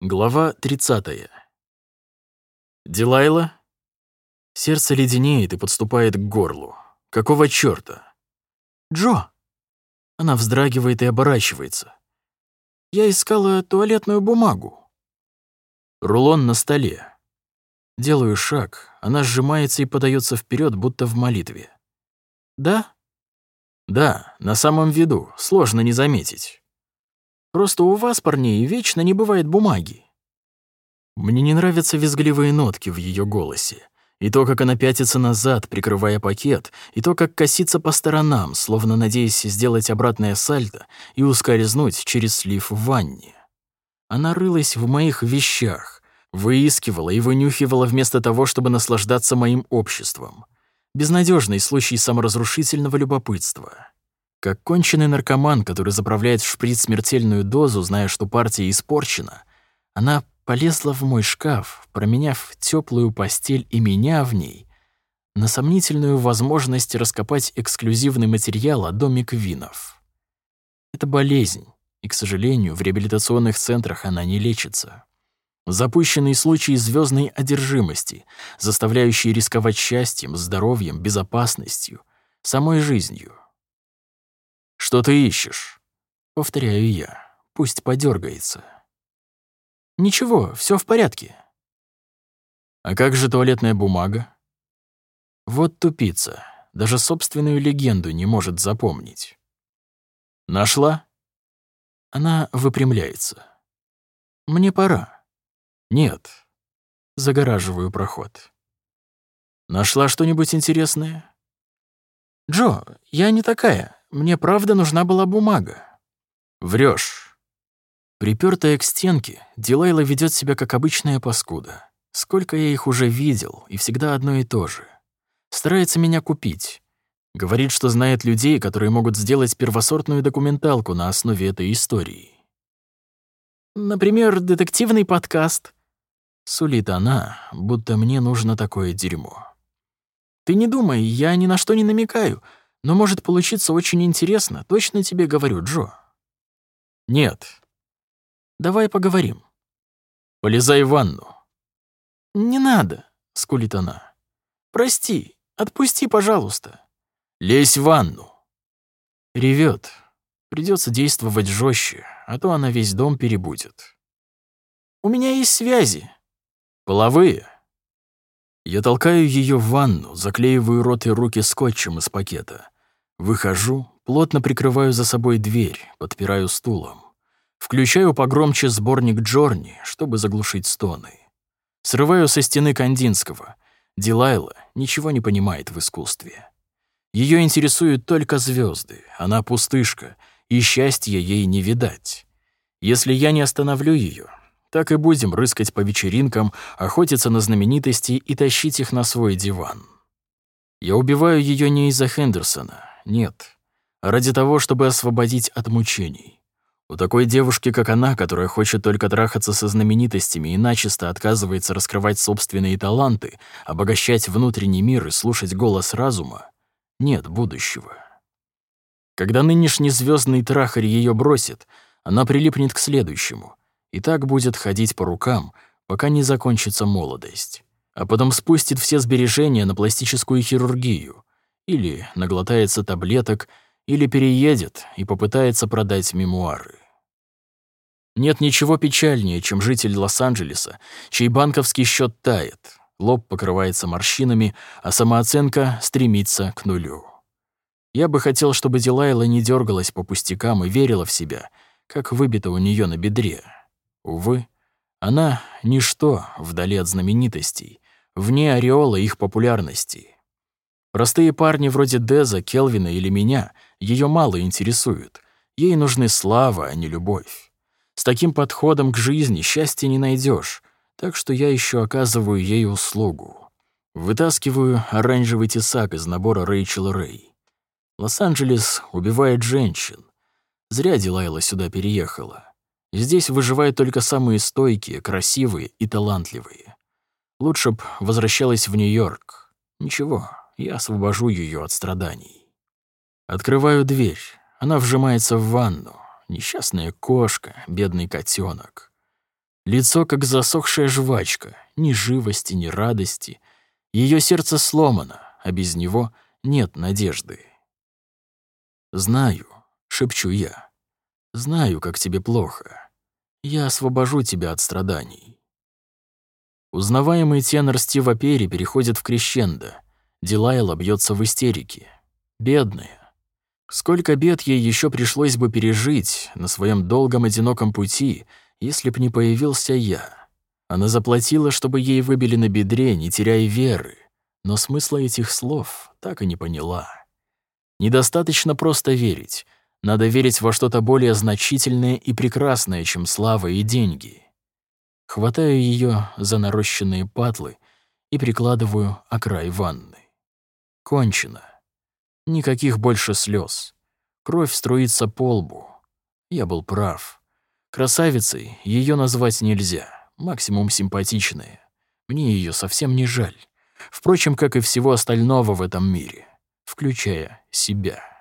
Глава 30. Дилайла? Сердце леденеет и подступает к горлу. Какого чёрта? Джо! Она вздрагивает и оборачивается. Я искала туалетную бумагу. Рулон на столе. Делаю шаг, она сжимается и подается вперед, будто в молитве. Да? Да, на самом виду, сложно не заметить. Просто у вас, парней, вечно не бывает бумаги. Мне не нравятся визгливые нотки в ее голосе. И то, как она пятится назад, прикрывая пакет, и то, как косится по сторонам, словно надеясь сделать обратное сальто и ускользнуть через слив в ванне. Она рылась в моих вещах, выискивала и вынюхивала вместо того, чтобы наслаждаться моим обществом. Безнадежный случай саморазрушительного любопытства. Как конченый наркоман, который заправляет в шприц смертельную дозу, зная, что партия испорчена, она полезла в мой шкаф, променяв теплую постель и меня в ней на сомнительную возможность раскопать эксклюзивный материал о доме Квинов. Это болезнь, и, к сожалению, в реабилитационных центрах она не лечится. Запущенный случай звездной одержимости, заставляющий рисковать счастьем, здоровьем, безопасностью, самой жизнью. «Что ты ищешь?» Повторяю я. Пусть подергается. «Ничего, все в порядке». «А как же туалетная бумага?» Вот тупица. Даже собственную легенду не может запомнить. «Нашла?» Она выпрямляется. «Мне пора». «Нет». Загораживаю проход. «Нашла что-нибудь интересное?» «Джо, я не такая. Мне правда нужна была бумага». Врешь. Припертая к стенке, Дилайла ведет себя как обычная паскуда. Сколько я их уже видел, и всегда одно и то же. Старается меня купить. Говорит, что знает людей, которые могут сделать первосортную документалку на основе этой истории. Например, детективный подкаст. Сулит она, будто мне нужно такое дерьмо. Ты не думай, я ни на что не намекаю — но может получиться очень интересно, точно тебе говорю, Джо. Нет. Давай поговорим. Полезай в ванну. Не надо, скулит она. Прости, отпусти, пожалуйста. Лезь в ванну. Ревет. Придется действовать жестче, а то она весь дом перебудет. У меня есть связи. Половые. Я толкаю ее в ванну, заклеиваю рот и руки скотчем из пакета. Выхожу, плотно прикрываю за собой дверь, подпираю стулом. Включаю погромче сборник Джорни, чтобы заглушить стоны. Срываю со стены Кандинского. Дилайла ничего не понимает в искусстве. Ее интересуют только звезды, она пустышка, и счастья ей не видать. Если я не остановлю ее, так и будем рыскать по вечеринкам, охотиться на знаменитости и тащить их на свой диван. Я убиваю ее не из-за Хендерсона, нет, а ради того, чтобы освободить от мучений. У такой девушки, как она, которая хочет только трахаться со знаменитостями и начисто отказывается раскрывать собственные таланты, обогащать внутренний мир и слушать голос разума, нет будущего. Когда нынешний звездный трахарь ее бросит, она прилипнет к следующему — и так будет ходить по рукам, пока не закончится молодость. А потом спустит все сбережения на пластическую хирургию. Или наглотается таблеток, или переедет и попытается продать мемуары. Нет ничего печальнее, чем житель Лос-Анджелеса, чей банковский счет тает, лоб покрывается морщинами, а самооценка стремится к нулю. Я бы хотел, чтобы Дилайла не дергалась по пустякам и верила в себя, как выбито у нее на бедре. Увы, она — ничто вдали от знаменитостей, вне ореола их популярности. Простые парни вроде Деза, Келвина или меня ее мало интересуют. Ей нужны слава, а не любовь. С таким подходом к жизни счастья не найдешь, так что я еще оказываю ей услугу. Вытаскиваю оранжевый тесак из набора Рэйчел Рэй. Лос-Анджелес убивает женщин. Зря Дилайла сюда переехала. Здесь выживают только самые стойкие, красивые и талантливые. Лучше б возвращалась в Нью-Йорк. Ничего, я освобожу ее от страданий. Открываю дверь. Она вжимается в ванну. Несчастная кошка, бедный котенок. Лицо, как засохшая жвачка, ни живости, ни радости. Ее сердце сломано, а без него нет надежды. «Знаю», — шепчу я, — «знаю, как тебе плохо. Я освобожу тебя от страданий». Узнаваемый тенор Стива Перри переходит в крещендо. Дилайла бьется в истерике. Бедная. Сколько бед ей еще пришлось бы пережить на своем долгом одиноком пути, если б не появился я. Она заплатила, чтобы ей выбили на бедре, не теряя веры, но смысла этих слов так и не поняла. Недостаточно просто верить. Надо верить во что-то более значительное и прекрасное, чем слава и деньги. Хватаю ее за нарощенные патлы и прикладываю о край ванны. Кончено. Никаких больше слез. Кровь струится по лбу. Я был прав. Красавицей ее назвать нельзя, максимум симпатичная. Мне ее совсем не жаль. Впрочем, как и всего остального в этом мире, включая себя.